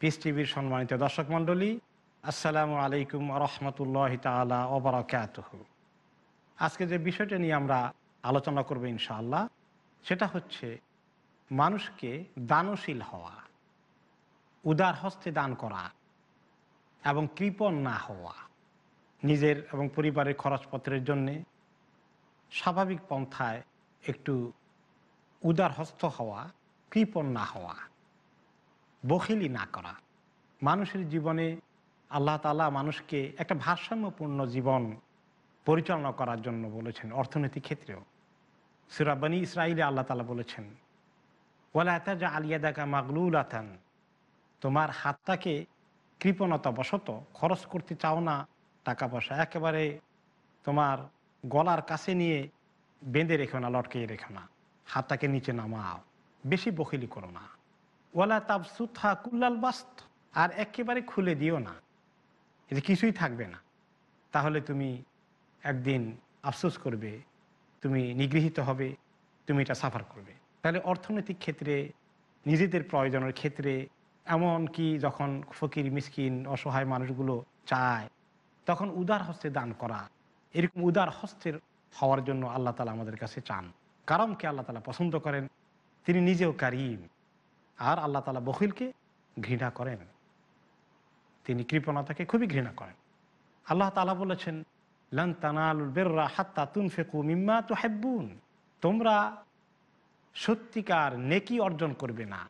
Piece টিভির সম্মানিত দর্শক মণ্ডলী, আসসালামু আলাইকুম রহমতুল্লাহ তালা ওবরাকাতহ আজকে যে বিষয়টা নিয়ে আমরা আলোচনা করব ইনশাআল্লাহ, সেটা হচ্ছে মানুষকে দানশীল হওয়া, উদার হস্তে দান করা এবং কৃপণ না হওয়া, নিজের এবং পরিবারের খরচপত্রের জন্যে স্বাভাবিক পন্থায় একটু উদার হস্ত হওয়া, কৃপণ না হওয়া। বখিলি না করা। মানুষের জীবনে আল্লাহ তালা মানুষকে একটা ভারসাম্যপূর্ণ জীবন পরিচালনা করার জন্য বলেছেন, অর্থনৈতিক ক্ষেত্রেও। সুরাবানী ইসরায়েলে আল্লাহ তালা বলেছেন ওলা যা আলিয়া দেখা মাগলুল আতান তোমার হাতটাকে কৃপণতা বশত খরচ করতে চাও না টাকা পয়সা একেবারে তোমার গলার কাছে নিয়ে বেঁধে রেখো না, লটকে রেখো না, হাতটাকে নিচে নামাও, বেশি বখিলি করো না। ওলা তাব সুথা কুল্লাল বাস্ত, আর একেবারে খুলে দিও না। এতে কিছুই থাকবে না। তাহলে তুমি একদিন আফসোস করবে, তুমি নিগৃহীত হবে, তুমি এটা সাফার করবে। তাহলে অর্থনৈতিক ক্ষেত্রে, নিজেদের প্রয়োজনের ক্ষেত্রে, এমন কি যখন ফকির, মিসকিন, অসহায় মানুষগুলো চায়, তখন উদার হস্তে দান করা, এরকম উদার হস্তের হওয়ার জন্য আল্লাহ তালা আমাদের কাছে চান। কারণকে আল্লাহ তালা পছন্দ করেন? তিনি নিজেও কারিম। আর আল্লাহ তালা বখিলকে ঘৃণা করেন। তিনি কৃপণতাকে খুবই ঘৃণা করেন। আল্লাহ তালা বলেছেন, লান তানালুল বেররা হাত্তা তুন ফেকু মিম্মা তো হেব্বুন তোমরা সত্যিকার নেকি অর্জন করবে না।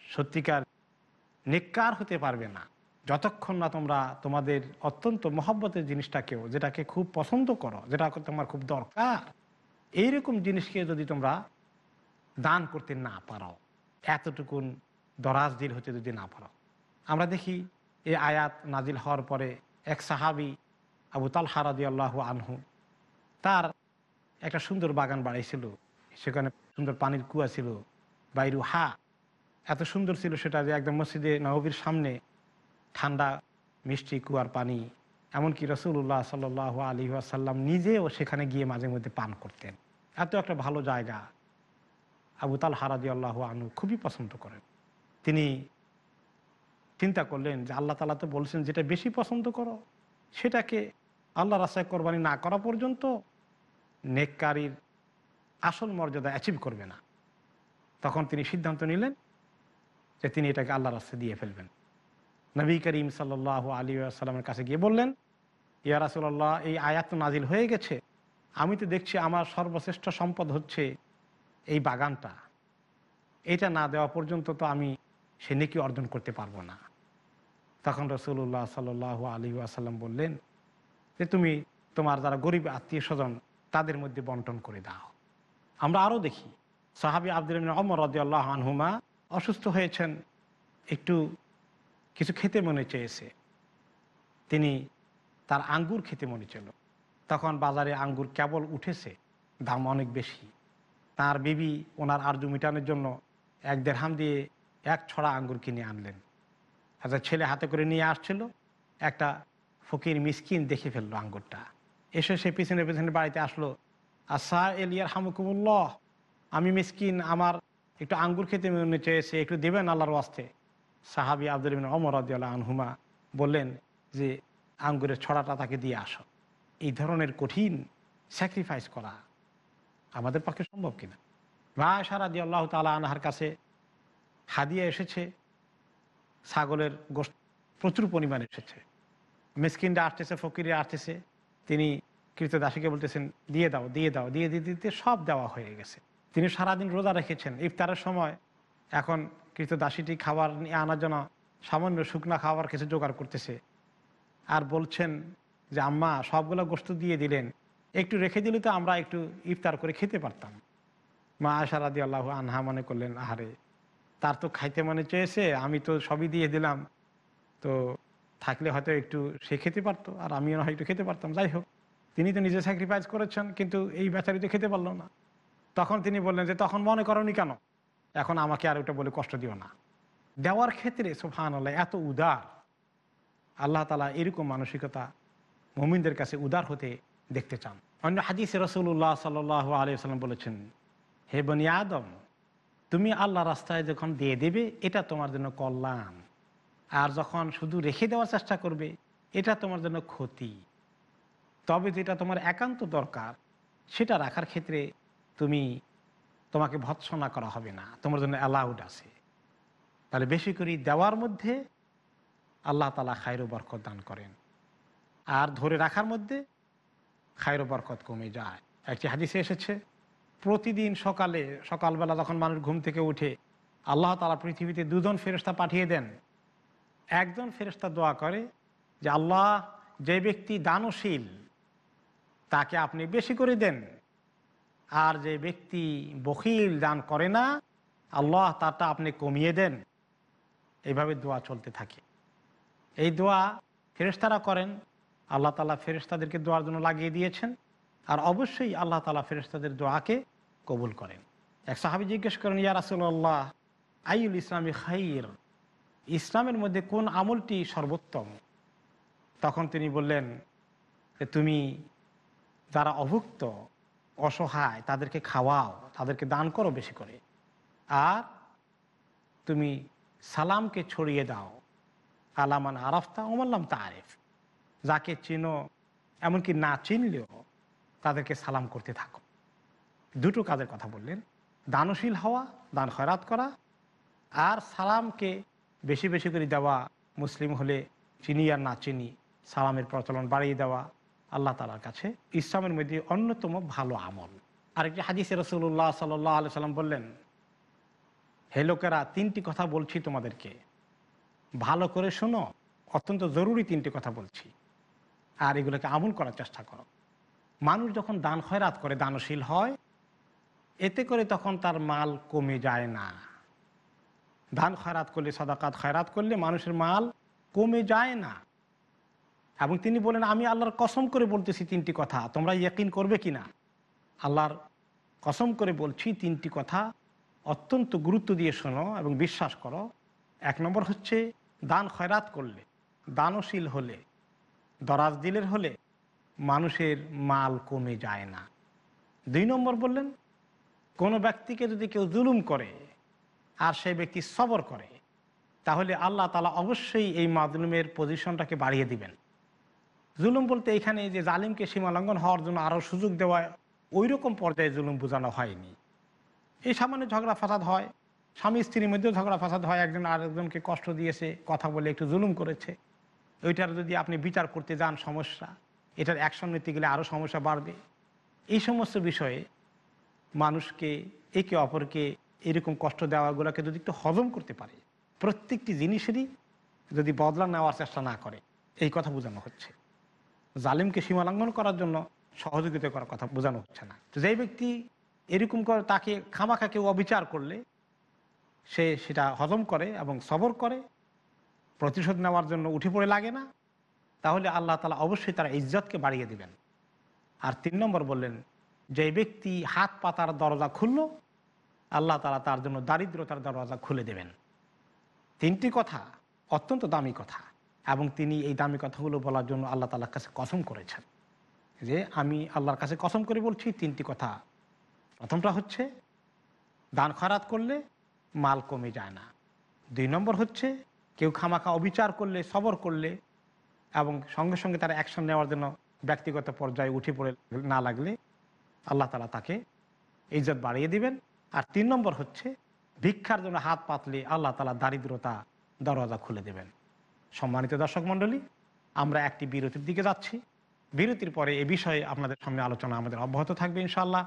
সত্যিকার নেককার হতে পারবে না। যতক্ষণ না তোমরা তোমাদের অত্যন্ত মহব্বতের জিনিসটাকেও, যেটাকে খুব পছন্দ করো, যেটা তোমার খুব দরকার, এইরকম জিনিসকে যদি তোমরা দান করতে না পারো। এতটুকুন দরাজ দিল হতে যদি না পারো আমরা দেখি এই আয়াত নাজিল হওয়ার পরে এক সাহাবি আবু তাল হারাদি আল্লাহ আনহু তার একটা সুন্দর বাগান বাড়াইছিল। সেখানে সুন্দর পানির কুয়া ছিল, বাইরু হা। এত সুন্দর ছিল সেটা যে একদম মসজিদে নবীর সামনে ঠান্ডা, মিষ্টি কুয়ার পানি। এমনকি রসুল্লাহ সাল আলী আসাল্লাম নিজেও সেখানে গিয়ে মাঝে মধ্যে পান করতেন। এত একটা ভালো জায়গা। আবু তাল হারাদি আল্লাহ আনু খুবই পছন্দ করেন। তিনি চিন্তা করলেন যে আল্লাহ তালা তো বলছেন, যেটা বেশি পছন্দ করো, সেটাকে আল্লাহ রাস্তায় কোরবানি না করা পর্যন্ত নেককারীর আসল মর্যাদা অ্যাচিভ করবে না। তখন তিনি সিদ্ধান্ত নিলেন যে তিনি এটাকে আল্লাহ রাস্তায় দিয়ে ফেলবেন। নবী করিম সাল্লাহ আলী আসসালামের কাছে গিয়ে বললেন, ইয়া রাসুল্লাহ এই আয়াত নাজিল হয়ে গেছে। আমি তো দেখছি আমার সর্বশ্রেষ্ঠ সম্পদ হচ্ছে এই বাগানটা। এটা না দেওয়া পর্যন্ত তো আমি সে নেকি অর্জন করতে পারব না। তখন রসুল্লাহ সাল আলী আসাল্লাম বললেন, যে তুমি তোমার যারা গরিব আত্মীয় স্বজন, তাদের মধ্যে বন্টন করে দাও। আমরা আরও দেখি, সাহাবি আব্দুল অমর রদিয়াল্লাহ আনহুমা অসুস্থ হয়েছেন, একটু কিছু খেতে মনে চেয়েছে। তিনি তার আঙ্গুর খেতে মনে ছিল তখন বাজারে আঙ্গুর কেবল উঠেছে, দাম অনেক বেশি। তার বিবি ওনার আর্য মিটানোর জন্য এক দেড়হাম দিয়ে এক ছড়া আঙ্গুর কিনে আনলেন। একটা ছেলে হাতে করে নিয়ে আসছিল, একটা ফকির মিসকিন দেখে ফেলল আঙ্গুরটা। এসে সে পিছনে পিছনে বাড়িতে আসলো আসা এলিয়ার হামুকুমুল্লাহ, আমি মিসকিন, আমার একটু আঙ্গুর খেতে মনে চেয়েছে, একটু দেবেন আল্লাহর ওয়াস্তে? সাহাবি আব্দুল অমর আদিয়াল্লাহ আনহুমা বললেন যে, আঙ্গুরের ছড়াটা তাকে দিয়ে আসো। এই ধরনের কঠিন স্যাক্রিফাইস করা আমাদের পক্ষে সম্ভব কিনা? মা সারা দিয়ে আল্লাহ তালা আনহার কাছে হাদিয়া এসেছে, ছাগলের গোষ্ঠ প্রচুর পরিমাণে এসেছে। মিসকিনরা আসতেছে ফকিরে আসতেছে, তিনি কৃতদাসীকে বলতেছেন, দিয়ে দাও দিয়ে দাও, দিয়ে দিতে দিতে সব দেওয়া হয়ে গেছে। তিনি সারাদিন রোজা রেখেছেন, ইফতারের সময় এখন কৃতদাসীটি খাবার নিয়ে আনার জন্য সামান্য শুকনা খাবার কিছু জোগাড় করতেছে। আর বলছেন যে, আম্মা, সবগুলো গোস্ত দিয়ে দিলেন। একটু রেখে দিলে তো আমরা একটু ইফতার করে খেতে পারতাম। মা আশারাদি আল্লাহ আনহা মনে করলেন, আহারে, তার তো খাইতে মনে চেয়েছে, আমি তো সবই দিয়ে দিলাম। তো থাকলে হয়তো একটু সে খেতে পারতো, আর আমিও না একটু খেতে পারতাম। যাই হোক, তিনি তো নিজে স্যাক্রিফাইস করেছেন, কিন্তু এই বেচারি তো খেতে পারল না। তখন তিনি বললেন যে, তখন মনে করনি কেন? এখন আমাকে আর ওটা বলে কষ্ট দিও না। দেওয়ার ক্ষেত্রে সোফান আল্লাহ এত উদার। আল্লাহ তালা এরকম মানসিকতা মোমিনদের কাছে উদার হতে দেখতে চান। অন্য হাদিস রসুল্লাহ সাল আলিয়া সাল্লাম বলেছেন, হে বনি আদম, তুমি আল্লাহ রাস্তায় যখন দিয়ে দেবে, এটা তোমার জন্য কল্যাণ। আর যখন শুধু রেখে দেওয়ার চেষ্টা করবে, এটা তোমার জন্য ক্ষতি। তবে যেটা তোমার একান্ত দরকার, সেটা রাখার ক্ষেত্রে তুমি তোমাকে ভৎসনা করা হবে না। তোমার জন্য অ্যালাউড আছে। তাহলে বেশি করে দেওয়ার মধ্যে আল্লাহ তালা খায়রো বরকত দান করেন। আর ধরে রাখার মধ্যে খায়রো বরকত কমে যায়। একটি হাদিসে এসেছে, প্রতিদিন সকালে, সকালবেলা যখন মানুষ ঘুম থেকে উঠে, আল্লাহ তালা পৃথিবীতে দুজন ফেরস্তা পাঠিয়ে দেন। একজন ফেরস্তা দোয়া করে যে, আল্লাহ, যে ব্যক্তি দানশীল, তাকে আপনি বেশি করে দেন। আর যে ব্যক্তি বখিল, দান করে না, আল্লাহ তারটা আপনি কমিয়ে দেন। এইভাবে দোয়া চলতে থাকে। এই দোয়া ফেরেস্তারা করেন আল্লাহ তালা ফেরেস্তাদেরকে দোয়ার জন্য লাগিয়ে দিয়েছেন। আর অবশ্যই আল্লাহ তালা ফেরেস্তাদের দোয়াকে কবুল করেন। এক সাহাবি জিজ্ঞেস করেন, ইয়া রাসুল্লাহ আইউল ইসলামী খাইর? ইসলামের মধ্যে কোন আমলটি সর্বোত্তম? তখন তিনি বললেন, যে তুমি যারা অভুক্ত, অসহায়, তাদেরকে খাওয়াও, তাদেরকে দান করো বেশি করে। আর তুমি সালামকে ছড়িয়ে দাও। আলামান আরফতা ওমাল্লাম তারেফ যাকে চিনো, এমনকি না চিনলেও তাদেরকে সালাম করতে থাকো। দুটো কাজের কথা বললেন। দানশীল হওয়া, দান খয়রাত করা, আর সালামকে বেশি বেশি করে দেওয়া, মুসলিম হলে চিনি আর না চিনি, সালামের প্রচলন বাড়িয়ে দেওয়া, আল্লাহ তালার কাছে ইসলামের মধ্যে অন্যতম ভালো আমল। আরেকটি হাদিসে রসুল্লাহ সাল্লাহ আলি সাল্লাম বললেন, হে লোকেরা, তিনটি কথা বলছি তোমাদেরকে। ভালো করে শোনো, অত্যন্ত জরুরি তিনটি কথা বলছি। আর এগুলোকে আমল করার চেষ্টা করো। মানুষ যখন দান খয়রাত করে, দানশীল হয়, এতে করে তখন তার মাল কমে যায় না। ধান খয়রাত করলে, সদাকাত খয়রাত করলে মানুষের মাল কমে যায় না। এবং তিনি বলেন, আমি আল্লাহর কসম করে বলতেছি তিনটি কথা। তোমরা ইয়কিন করবে কি না আল্লাহর কসম করে বলছি তিনটি কথা। অত্যন্ত গুরুত্ব দিয়ে শোনো এবং বিশ্বাস করো। এক নম্বর হচ্ছে, দান খয়রাত করলে, দানশীল হলে দরাজ দিলের হলে মানুষের মাল কমে যায় না। দুই নম্বর বললেন, কোনো ব্যক্তিকে যদি কেউ জুলুম করে আর সেই ব্যক্তি সবর করে, তাহলে আল্লাহ তালা অবশ্যই এই মাজলুমের পজিশনটাকে বাড়িয়ে দিবেন। জুলুম বলতে এখানে যে জালিমকে সীমালঙ্ঘন হওয়ার জন্য আরও সুযোগ দেওয়া ওই রকম পর্যায়ে জুলুম বোঝানো হয়নি। এই সামান্য ঝগড়া ফাসাদ হয়, স্বামী স্ত্রীর মধ্যেও ঝগড়া ফাসাদ হয়, একজন আরেকজনকে কষ্ট দিয়েছে, কথা বলে একটু জুলুম করেছে। ওইটার যদি আপনি বিচার করতে যান সমস্যা, এটার অ্যাকশন নিতে গেলে আরও সমস্যা বাড়বে। এই সমস্ত বিষয়ে মানুষকে, একে অপরকে এরকম কষ্ট দেওয়াগুলোকে যদি একটু হজম করতে পারে, প্রত্যেকটি জিনিসেরই যদি বদলা নেওয়ার চেষ্টা না করে, এই কথা বোঝানো হচ্ছে। জালিমকে সীমালঙ্ঘন করার জন্য সহযোগিতা করার কথা বোঝানো হচ্ছে না। তো যেই ব্যক্তি এরকম করে তাকে খামাখা কেউ অবিচার করলে, সে সেটা হজম করে এবং সবর করে প্রতিশোধ নেওয়ার জন্য উঠে পড়ে লাগে না, তাহলে আল্লাহ তালা অবশ্যই তারা ইজ্জতকে বাড়িয়ে দিবেন। আর তিন নম্বর বললেন, যে ব্যক্তি হাত পাতার দরজা খুলল, আল্লাহ তালা তার জন্য দারিদ্রতার দরজা খুলে দেবেন। তিনটি কথা অত্যন্ত দামি কথা, এবং তিনি এই দামি কথাগুলো বলার জন্য আল্লাহ তালার কাছে কসম করেছেন। যে আমি আল্লাহর কাছে কসম করে বলছি, তিনটি কথা। প্রথমটা হচ্ছে, দান খরাত করলে মাল কমে যায় না। দুই নম্বর হচ্ছে কেউ খামাখা অবিচার করলে, সবর করলে এবং সঙ্গে সঙ্গে তারা অ্যাকশন নেওয়ার জন্য ব্যক্তিগত পর্যায়ে উঠে পড়ে না লাগলে আল্লাহ তালা তাকে ইজ্জত বাড়িয়ে দিবেন। আর তিন নম্বর হচ্ছে, ভিক্ষার জন্য হাত পাতলে আল্লাহ তালা দারিদ্রতা দরজা খুলে দেবেন। সম্মানিত দর্শক মণ্ডলী, আমরা একটি বিরতির দিকে যাচ্ছি। বিরতির পরে এ বিষয়ে আপনাদের সামনে আলোচনা আমাদের অব্যাহত থাকবে ইনশাল্লাহ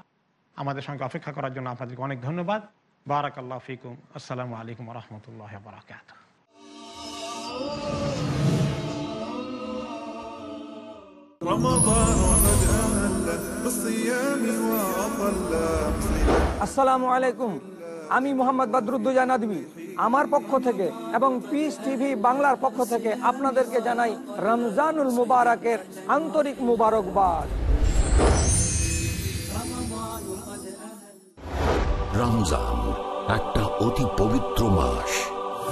আমাদের সঙ্গে অপেক্ষা করার জন্য আপনাদেরকে অনেক ধন্যবাদ। বারাকাল্লাহ ফিকুম। আসসালামু আলাইকুম রহমতুল্লাহ বারাকাত আসসালামু আলাইকুম। আমি মোহাম্মদ বদরুদ্দোজা নদী আমার পক্ষ থেকে এবং পিস টিভি বাংলার পক্ষ থেকে আপনাদেরকে জানাই রমজানুল মুবারকের আন্তরিক মুবারকবাদ। রমজান একটা অতি পবিত্র মাস।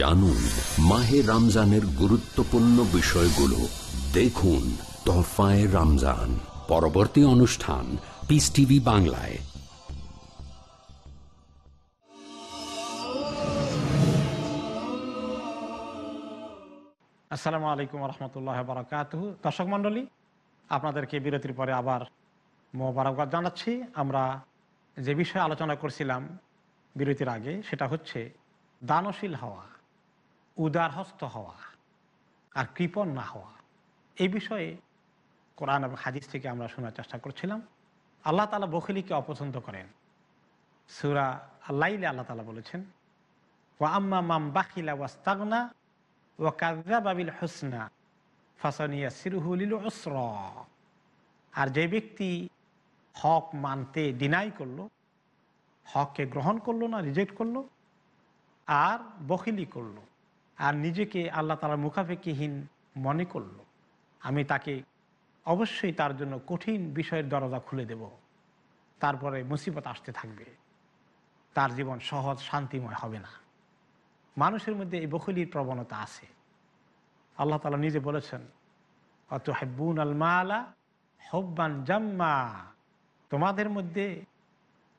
জানুন মাহে রমজানের গুরুত্বপূর্ণ বিষয়গুলো। দেখুন তোহফায় রমজান। পরবর্তী অনুষ্ঠান পিস টিভি বাংলায়। আসসালামু আলাইকুম রহমতুল্লাহ বারকাত দর্শক মণ্ডলী, আপনাদেরকে বিরতির পরে আবার মোবারকবাদ জানাচ্ছি। আমরা যে বিষয়ে আলোচনা করছিলাম বিরতির আগে, সেটা হচ্ছে দানশীল হওয়া। উদারহস্ত হওয়া আর কৃপণ না হওয়া। এই বিষয়ে কোরআন এবং হাদিস থেকে আমরা শোনার চেষ্টা করছিলাম। আল্লাহ তালা বখিলিকে অপছন্দ করেন। সুরা আল্লাইলে আল্লাহ তালা বলেছেন, ওয়া আম্মা মাম বাখিলা ওয়াস্তাগনা ও কাজাবাবিল হোসনা ফাসানিয়া সিরুহুলিল অস্র আর যে ব্যক্তি হক মানতে ডিনাই করল, হককে গ্রহণ করল না রিজেক্ট করল, আর বখিলি করল আর নিজেকে আল্লাহ তালার মুখাফেকিহীন মনে করল। আমি তাকে অবশ্যই তার জন্য কঠিন বিষয়ের দরজা খুলে দেব। তারপরে মুসিবত আসতে থাকবে। তার জীবন সহজ, শান্তিময় হবে না। মানুষের মধ্যে এই বকুলির প্রবণতা আছে। আল্লাহ তালা নিজে বলেছেন অত হেব্বুন আল মালা হব্বান জাম্মা। তোমাদের মধ্যে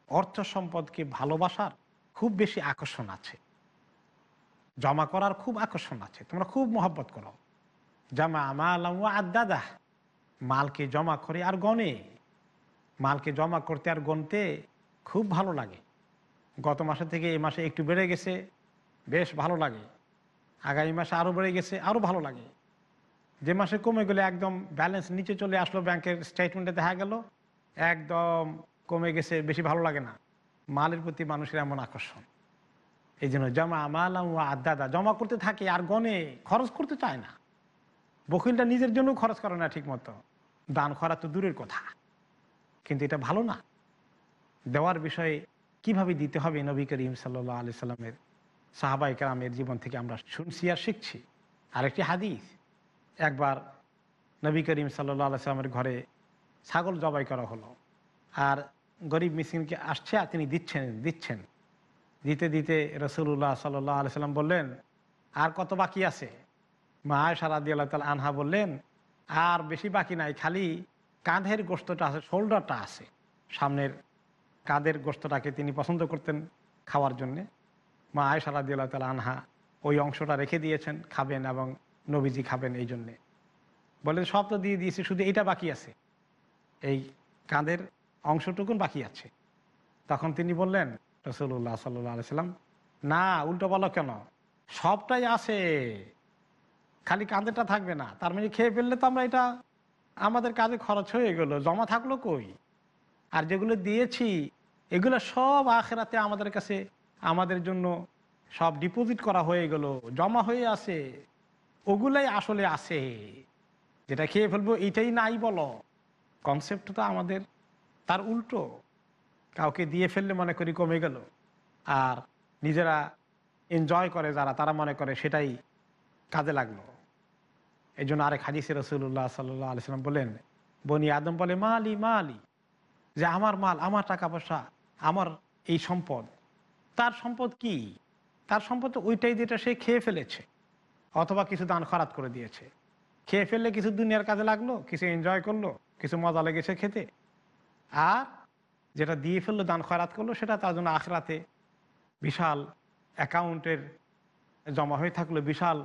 অর্থ সম্পদকে ভালোবাসার খুব বেশি আকর্ষণ আছে। জমা করার খুব আকর্ষণ আছে। তোমরা খুব মহব্বত করো। জামা মাল আদাদা মালকে জমা করে আর গনে মালকে জমা করতে আর গনতে খুব ভালো লাগে। গত মাসে থেকে এই মাসে একটু বেড়ে গেছে, বেশ ভালো লাগে। আগামী মাসে আরও বেড়ে গেছে আরও ভালো লাগে। যে মাসে কমে গেলে একদম ব্যালেন্স নিচে চলে আসলো ব্যাংকের স্টেটমেন্টে দেখা গেল, একদম কমে গেছে, বেশি ভালো লাগে না। মালের প্রতি মানুষের এমন আকর্ষণ। এই জন্য জমা মাল আদাদা, জমা করতে থাকে আর গনে খরচ করতে চায় না। বকিলটা নিজের জন্য খরচ করে না ঠিক মতো দান করা তো দূরের কথা। কিন্তু এটা ভালো না। দেওয়ার বিষয়ে কীভাবে দিতে হবে নবী করিম সাল্লাহ আলি সাল্লামের সাহাবাই কালামের জীবন থেকে আমরা শুনছি আর শিখছি। আরেকটি হাদিস, একবার নবী করিম সাল্লাহ সাল্লামের ঘরে ছাগল জবাই করা হলো। আর গরিব মিসিনকে আসছে আর তিনি দিচ্ছেন দিচ্ছেন। দিতে দিতে রসুল্লাহ সাল্লাহ আলি সাল্লাম বললেন, আর কত বাকি আছে? মা সারাদি আল্লাহ তাল আনহা বললেন, আর বেশি বাকি নাই, খালি কাঁধের গোস্তটা আছে, শোল্ডারটা আছে। সামনের কাঁধের গোস্তটাকে তিনি পছন্দ করতেন খাওয়ার জন্যে। মা আয়সা রাদিউল্লাহ তালা আনহা ওই অংশটা রেখে দিয়েছেন, খাবেন এবং নবীজি খাবেন এই জন্যে। বলে সব তো দিয়ে দিয়েছি, শুধু এইটা বাকি আছে। এই কাঁধের অংশটুকুন বাকি আছে। তখন তিনি বললেন রসুল্লাহ সাল্লাহ সাল্লাম। না, উল্টো বলো কেন? সবটাই আছে। খালি কাঁধেরটা থাকবে না। তার মানে খেয়ে ফেললে তো আমরা এটা, আমাদের কাজে খরচ হয়ে গেল। জমা থাকল কই? আর যেগুলো দিয়েছি, এগুলো সব আখেরাতে আমাদের কাছে, আমাদের জন্য সব ডিপোজিট করা হয়ে গেল, জমা হয়ে আছে। ওগুলাই আসলে আছে। যেটা খেয়ে ফেলব এইটাই নাই বলো। কনসেপ্ট তো আমাদের, তার উল্টো। কাউকে দিয়ে ফেললে মনে করি কমে গেল। আর নিজেরা এনজয় করে যারা, তারা মনে করে সেটাই কাজে লাগল। এই জন্য আরেক হাদিসে রসুল্লাহ সাল্লাহ আলিয়াল্লাম বলেন, বনি আদম বলে মা আলী মা আলী যে আমার মাল, আমার টাকা পয়সা, আমার এই সম্পদ, তার সম্পদ কি? তার সম্পদ ওইটাই যেটা সে খেয়ে ফেলেছে, অথবা কিছু দান খরাত করে দিয়েছে। খেয়ে ফেললে কিছু দুনিয়ার কাজে লাগল, কিছু এনজয় করল, কিছু মজা লেগেছে খেতে। আর যেটা দিয়ে ফেলল, দান খরাত করল, সেটা তার জন্য আখরাতে বিশাল অ্যাকাউন্টের জমা হয়ে থাকল, বিশাল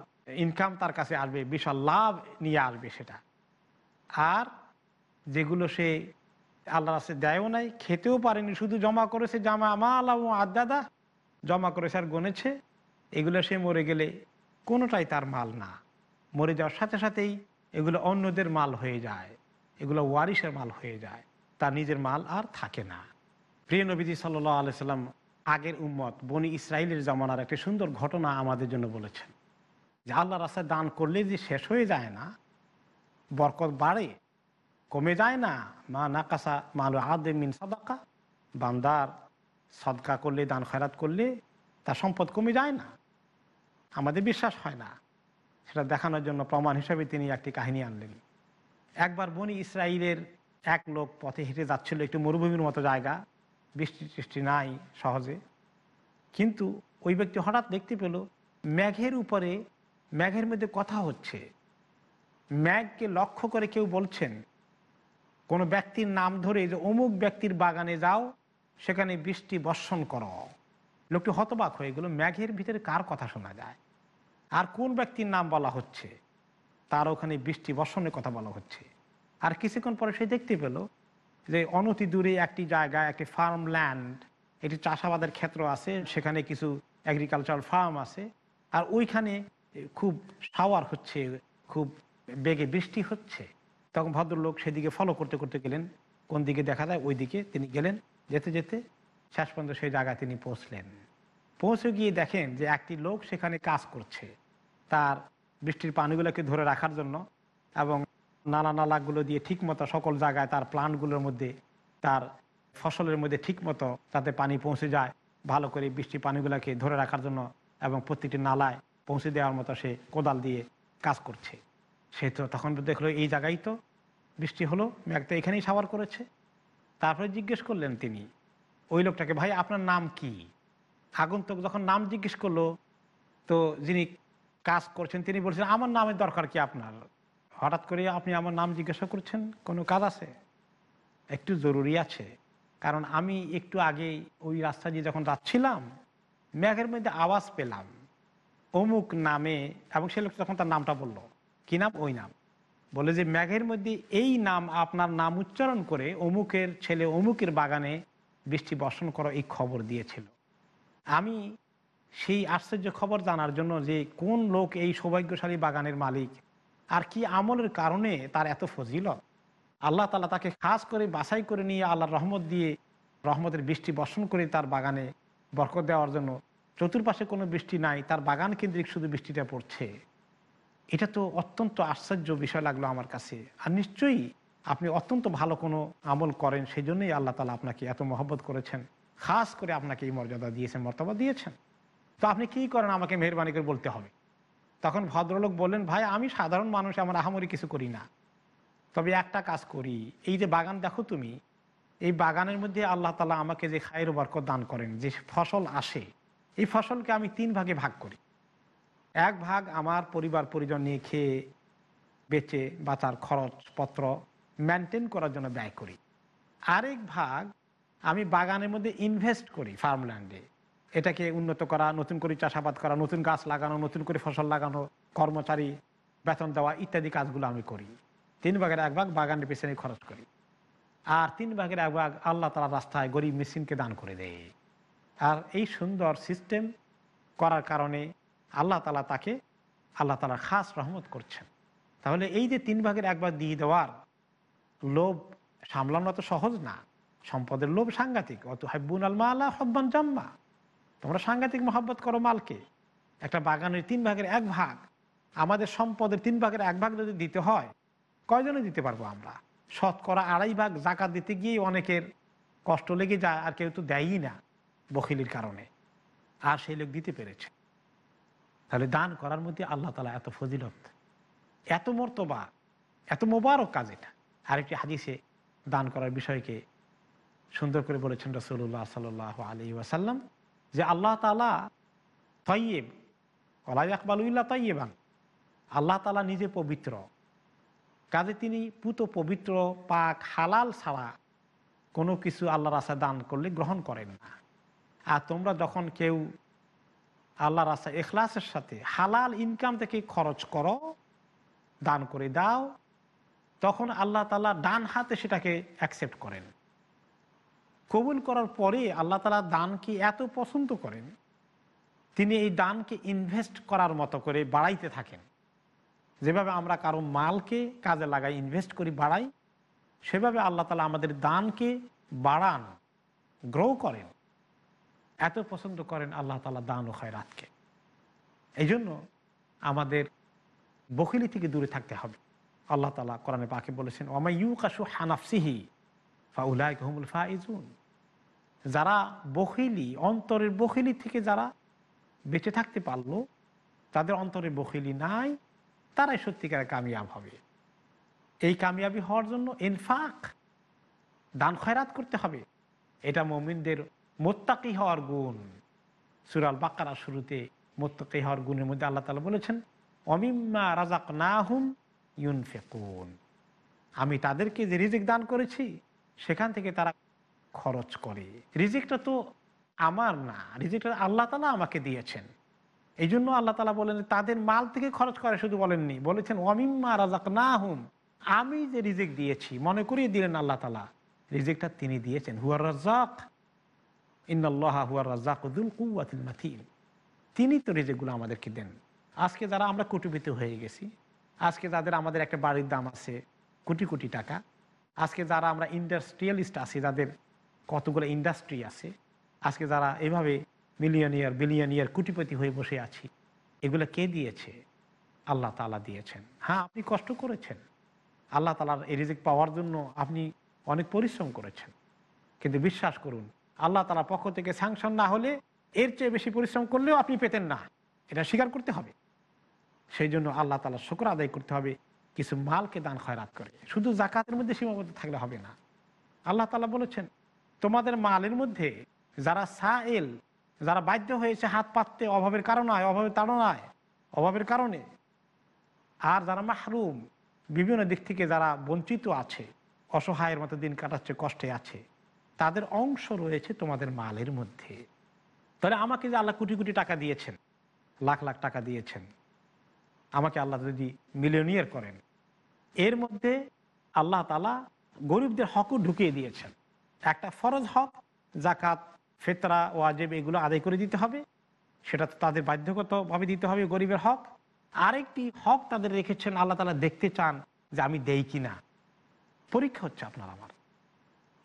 ইনকাম তার কাছে আসবে, বিশাল লাভ নিয়ে আসবে সেটা। আর যেগুলো সে আল্লাহ রাস্তে দেয়ও নাই, খেতেও পারেনি, শুধু জমা করেছে, জামা আমা আল্লাহ আদাদা, জমা করেছে আর গনেছে এগুলো সে মরে গেলে কোনোটাই তার মাল না। মরে যাওয়ার সাথে সাথেই এগুলো অন্যদের মাল হয়ে যায়, এগুলো ওয়ারিসের মাল হয়ে যায়। তার নিজের মাল আর থাকে না। প্রিয় নবীজি সাল্লাহ আলাইসাল্লাম আগের উম্মত বনি ইসরায়েলের জমানার একটি সুন্দর ঘটনা আমাদের জন্য বলেছেন। যে আল্লাহ রাস্তায় দান করলে যে শেষ হয়ে যায় না, বরকত বাড়ে, কমে যায় না, মা নাকাসা মালু আদে মিন সাদাকা, বান্দার সদকা করলে, দান খয়রাত করলে তার সম্পদ কমে যায় না। আমাদের বিশ্বাস হয় না। সেটা দেখানোর জন্য প্রমাণ হিসেবে তিনি একটি কাহিনী আনলেন। একবার বনি ইসরায়েলের এক লোক পথে হেঁটে যাচ্ছিল একটু মরুভূমির মতো জায়গা। বৃষ্টি টিষ্টি নাই সহজে। কিন্তু ওই ব্যক্তি হঠাৎ দেখতে পেল, মেঘের উপরে মেঘের মধ্যে কথা হচ্ছে। ম্যাগকে লক্ষ্য করে কেউ বলছেন, কোনো ব্যক্তির নাম ধরে যে অমুক ব্যক্তির বাগানে যাও, সেখানে বৃষ্টি বর্ষণ করো। লোকটি হতবাক হয়ে গেল ম্যাঘের ভিতরে কার কথা শোনা যায়? আর কোন ব্যক্তির নাম বলা হচ্ছে? তার ওখানে বৃষ্টি বর্ষণের কথা বলা হচ্ছে। আর কিছুক্ষণ পরে সে দেখতে পেল যে অনতি দূরে একটি জায়গায়, একটি ফার্ম ল্যান্ড একটি চাষাবাদের ক্ষেত্র আছে, সেখানে কিছু এগ্রিকালচারাল ফার্ম আছে। আর ওইখানে খুব শাওয়ার হচ্ছে, খুব বেগে বৃষ্টি হচ্ছে। তখন ভদ্রলোক সেদিকে ফলো করতে করতে গেলেন। কোন দিকে দেখা যায়, ওই দিকে তিনি গেলেন। যেতে যেতে শেষ পর্যন্ত সেই জায়গায় তিনি পৌঁছলেন। পৌঁছে গিয়ে দেখেন যে একটি লোক সেখানে কাজ করছে, তার বৃষ্টির পানিগুলোকে ধরে রাখার জন্য এবং নালা নালাগুলো দিয়ে ঠিকমতো সকল জায়গায় তার প্লান্টগুলোর মধ্যে, তার ফসলের মধ্যে ঠিকমতো তাতে পানি পৌঁছে যায়। ভালো করে বৃষ্টির পানিগুলোকে ধরে রাখার জন্য এবং প্রত্যেকটি নালায় পৌঁছে দেওয়ার মতো সে কোদাল দিয়ে কাজ করছে। সে তো তখন দেখল এই জায়গায় তো বৃষ্টি হলো, মেঘ তো এখানেই সাবার করেছে। তারপরে জিজ্ঞেস করলেন তিনি, ওই লোকটাকে ভাই আপনার নাম কি? আগন্তুক যখন নাম জিজ্ঞেস করল, তো যিনি কাজ করছেন তিনি বলছেন, আমার নামের দরকার কি আপনার? হঠাৎ করে আপনি আমার নাম জিজ্ঞাসা করছেন, কোনো কাজ আছে? একটু জরুরি আছে। কারণ আমি একটু আগে ওই রাস্তা দিয়ে যখন যাচ্ছিলাম, মেঘের মধ্যে আওয়াজ পেলাম। অমুক নামে, এবং সে লোক তখন তার নামটা বলল। কি নাম? ওই নাম। বলে যে, মেঘের মধ্যে এই নাম, আপনার নাম উচ্চারণ করে অমুকের ছেলে অমুকের বাগানে বৃষ্টি বর্ষণ করা, এই খবর দিয়েছিল। আমি সেই আশ্চর্য খবর জানার জন্য যে, কোন লোক এই সৌভাগ্যশালী বাগানের মালিক? আর কি আমলের কারণে তার এত ফজিলত? আল্লাহ তালা তাকে খাস করে বাছাই করে নিয়ে আল্লাহর রহমত দিয়ে রহমতের বৃষ্টি বর্ষণ করে তার বাগানে বরকত দেওয়ার জন্য চতুর্পাশে কোনো বৃষ্টি নাই, তার বাগান কেন্দ্রিক শুধু বৃষ্টিটা পড়ছে। এটা তো অত্যন্ত আশ্চর্য বিষয় লাগল আমার কাছে। আর নিশ্চয়ই আপনি অত্যন্ত ভালো কোনো আমল করেন সেই জন্যই আল্লাহ তালা আপনাকে এত মহব্বত করেছেন। খাস করে আপনাকে এই মর্যাদা দিয়েছেন, মর্তবা দিয়েছেন। তো আপনি কি করেন? আমাকে মেহরবানি করে বলতে হবে। তখন ভদ্রলোক বললেন, ভাই, আমি সাধারণ মানুষ, আমার আহামরি কিছু করি না। তবে একটা কাজ করি। এই যে বাগান দেখো তুমি, এই বাগানের মধ্যে আল্লাহ তালা আমাকে যে খায়ের বরকত দান করেন, যে ফসল আসে, এই ফসলকে আমি তিন ভাগে ভাগ করি। এক ভাগ আমার পরিবার পরিজন নিয়ে খেয়ে, বেচে, বাঁচার খরচপত্র মেনটেন করার জন্য ব্যয় করি। আরেক ভাগ আমি বাগানের মধ্যে ইনভেস্ট করি ফার্মল্যান্ডে এটাকে উন্নত করা, নতুন করে চাষাবাদ করা, নতুন গাছ লাগানো, নতুন করে ফসল লাগানো, কর্মচারী বেতন দেওয়া ইত্যাদি কাজগুলো আমি করি। তিন ভাগের এক ভাগ বাগানের পেছনে খরচ করি। আর তিন ভাগের এক ভাগ আল্লাহ তালা রাস্তায় গরিব মেশিনকে দান করে দেয়। আর এই সুন্দর সিস্টেম করার কারণে আল্লাহ তালা তাকে আল্লাহ তালা খাস রহমত করছেন। তাহলে এই যে তিন ভাগের একবার দিয়ে দেওয়ার লোভ সামলানো তো সহজ না। সম্পদের লোভ সাংঘাতিক। অত হাব্বুন আলমা আল্লাহ হব্বান জাম্মা। তোমরা সাংঘাতিক মহাব্বত করো মালকে। একটা বাগানের তিন ভাগের এক ভাগ, আমাদের সম্পদের তিন ভাগের এক ভাগ যদি দিতে হয়, কয়জনে দিতে পারব আমরা? শতকরা আড়াই ভাগ জাকাত দিতে গিয়ে অনেকের কষ্ট লেগে যায়, আর কেউ তো দেয়ই না বখিলির কারণে। আর সেই লোক দিতে পেরেছে। তাহলে দান করার মধ্যে আল্লাহ তালা এত ফজিলত। এত মর্তবা, এত মোবারক কাজ এটা। আরেকটি হাদিসে দান করার বিষয়কে সুন্দর করে বলেছেন রসুল্লাহ সাল আলী ওয়াসাল্লাম যে আল্লাহ তালা তৈয়েব ওলাই আকবালুল্লাহ তৈয়েবান আল্লাহ তালা নিজে পবিত্র। কাজে তিনি পুত পবিত্র, পাক, হালাল ছাড়া কোনো কিছু আল্লাহর আশা দান করলে গ্রহণ করেন না। আর তোমরা যখন কেউ আল্লাহ রাস্তা এখলাসের সাথে হালাল ইনকাম থেকে খরচ করো, দান করে দাও, তখন আল্লাহ তালা ডান হাতে সেটাকে অ্যাকসেপ্ট করেন। কবুল করার পরে আল্লাহ তালা দানকে এত পছন্দ করেন, তিনি এই দানকে ইনভেস্ট করার মতো করে বাড়াইতে থাকেন। যেভাবে আমরা কারও মালকে কাজে লাগাই ইনভেস্ট করি, বাড়াই, সেভাবে আল্লাহ তালা আমাদের দানকে বাড়ান গ্রো করেন। এত পছন্দ করেন আল্লাহ তালা দান ও খয়রাতকে। এই জন্য আমাদের বকিলি থেকে দূরে থাকতে হবে। আল্লাহ তালা কোরআনে পাকে বলেছেন ওমাই ইউ কাসু হানাফসিহি ফাউলাই কহমুল ফাইজুন। যারা বখিলি, অন্তরের বখিলি থেকে যারা বেঁচে থাকতে পারল তাদের অন্তরে বখিলি নাই, তারাই সত্যিকার কামিয়াব হবে। এই কামিয়াবি হওয়ার জন্য ইনফাক, দান খয়রাত করতে হবে। এটা মমিনদের মোত্তাকি হওয়ার গুণ। সুরাল বাকারা শুরুতে মোত্তাকি হওয়ার গুণের মধ্যে আল্লাহ তালা বলেছেন, অমিম্মা রাজাক না হুম ইউন ফেকুন আমি তাদেরকে যে রিজিক দান করেছি, সেখান থেকে তারা খরচ করে। রিজিকটা তো আমার না। রিজিকটা আল্লাহ তালা আমাকে দিয়েছেন। এই জন্য আল্লাহ তালা বলেন, তাদের মাল থেকে খরচ করে শুধু বলেননি। বলেছেন অমিম্মা রাজাক না হুম আমি যে রিজিক দিয়েছি, মনে করিয়ে দিলেন আল্লাহ তালা। রিজিকটা তিনি দিয়েছেন। হুয়ার রাজাক ইন্নআল্লাহ হুয়ার রাজাক উদ্দুল কুয়াতিল মাথিন তিনি তো রিজিকগুলো আমাদেরকে দেন। আজকে যারা আমরা কুটিপিত হয়ে গেছি, আজকে যাদের আমাদের একটা বাড়ির দাম আছে কোটি কোটি টাকা, আজকে যারা আমরা ইন্ডাস্ট্রিয়ালিস্ট আছি, যাদের কতগুলো ইন্ডাস্ট্রি আছে, আজকে যারা এভাবে মিলিয়নিয়ার বিলিয়নিয়ার কুটিপতি হয়ে বসে আছি, এগুলো কে দিয়েছে? আল্লাহ তালা দিয়েছেন। হ্যাঁ আপনি কষ্ট করেছেন। আল্লাহ তালার এই রিজিক পাওয়ার জন্য আপনি অনেক পরিশ্রম করেছেন। কিন্তু বিশ্বাস করুন, আল্লাহ তালার পক্ষ থেকে স্যাংশন না হলে এর চেয়ে বেশি পরিশ্রম করলেও আপনি পেতেন না। এটা স্বীকার করতে হবে। সেই জন্য আল্লাহ তালা শুক্র আদায় করতে হবে। কিছু মালকে দান খয়রাত করে। শুধু জাকাতের মধ্যে সীমাবদ্ধ থাকলে হবে না। আল্লাহ তালা বলেছেন তোমাদের মালের মধ্যে যারা সা এল যারা বাধ্য হয়েছে হাত পাততে অভাবের কারণে অভাবের তাড়নায় অভাবের কারণে। আর যারা মাহরুম, বিভিন্ন দিক থেকে যারা বঞ্চিত আছে, অসহায়ের মতো দিন কাটাচ্ছে, কষ্টে আছে, তাদের অংশ রয়েছে তোমাদের মালের মধ্যে। তাহলে আমাকে যে আল্লাহ কোটি কোটি টাকা দিয়েছেন, লাখ লাখ টাকা দিয়েছেন, আমাকে আল্লাহ যদি মিলিয়নিয়ার করেন, এর মধ্যে আল্লাহ তালা গরিবদের হকও ঢুকিয়ে দিয়েছেন। একটা ফরজ হক জাকাত ফেতরা, ওয়াজেব, এগুলো আদায় করে দিতে হবে। সেটা তো তাদের বাধ্যগতভাবে দিতে হবে গরিবের হক। আরেকটি হক তাদের রেখেছেন, আল্লাহ তালা দেখতে চান যে আমি দেই কি না। পরীক্ষা হচ্ছে আপনার আমার।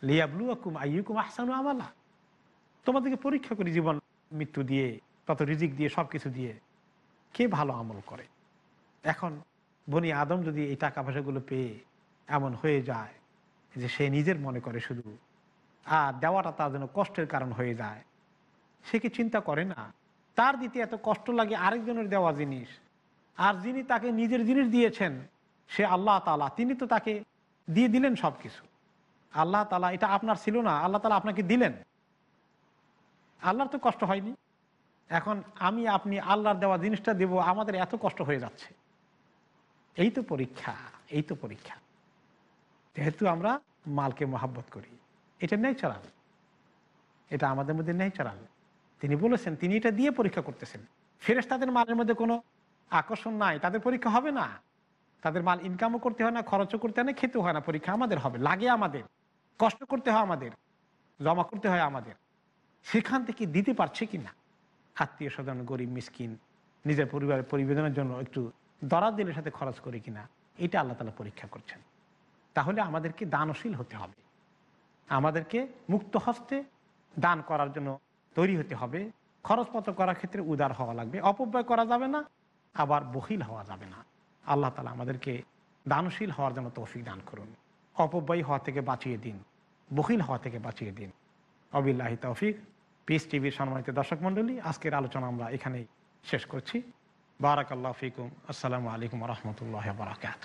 লিয়াবলু আকুম আইকুম আহসানু আমালা। তোমাদেরকে পরীক্ষা করি জীবন, মৃত্যু দিয়ে, তত রিজিক দিয়ে সব কিছু দিয়ে। কে ভালো আমল করে? এখন বনি আদম যদি এই টাকা পয়সাগুলো পেয়ে এমন হয়ে যায় যে সে নিজের মনে করে শুধু দেওয়াটা তার জন্য কষ্টের কারণ হয়ে যায়। সে কি চিন্তা করে না? তার দিতে এত কষ্ট লাগে আরেকজনের দেওয়া জিনিস। আর যিনি তাকে নিজের জিনিস দিয়েছেন, সে আল্লাহ তালা তিনি তো তাকে দিয়ে দিলেন সব কিছু আল্লাহ তালা এটা আপনার ছিল না, আল্লাহ তালা আপনাকে দিলেন। আল্লাহর তো কষ্ট হয়নি। এখন আমি আপনি আল্লাহর দেওয়া জিনিসটা দেব, আমাদের এত কষ্ট হয়ে যাচ্ছে। এই তো পরীক্ষা, এই তো পরীক্ষা। যেহেতু আমরা মালকে মহাব্বত করি। এটা ন্যাচারাল এটা আমাদের মধ্যে ন্যাচারাল তিনি বলেছেন, তিনি এটা দিয়ে পরীক্ষা করতেছেন। ফেরেস তাদের মালের মধ্যে কোনো আকর্ষণ নাই। তাদের পরীক্ষা হবে না। তাদের মাল ইনকামও করতে হয় না, খরচও করতে হয় না, খেতেও হয় না। পরীক্ষা আমাদের হবে। লাগে আমাদের। কষ্ট করতে হয় আমাদের। জমা করতে হয় আমাদের। সেখান থেকে দিতে পারছে কি না আত্মীয় স্বজন, গরিব, মিসকিন, নিজের পরিবারের পরিবেদনের জন্য একটু দরাদ দিলের সাথে খরচ করে কিনা? এটা আল্লাহ তালা পরীক্ষা করছেন। তাহলে আমাদেরকে দানশীল হতে হবে। আমাদেরকে মুক্ত হস্তে দান করার জন্য তৈরি হতে হবে। খরচপত্র করার ক্ষেত্রে উদার হওয়া লাগবে, অপব্যয় করা যাবে না, আবার বহিল হওয়া যাবে না। আল্লাহ তালা আমাদেরকে দানশীল হওয়ার জন্য তৌফিক দান করুন। অপব্যয়ী হওয়া থেকে বাঁচিয়ে দিন, বহিল হওয়া থেকে বাঁচিয়ে দিন। অবিল্লাহি তৌফিক। পিস টিভির সম্মানিত দর্শক মণ্ডলী, আজকের আলোচনা আমরা এখানেই শেষ করছি। বারাকাল্লাহ ফিকুম। আসসালামু আলাইকুম রহমতুল্লাহ বারাকাত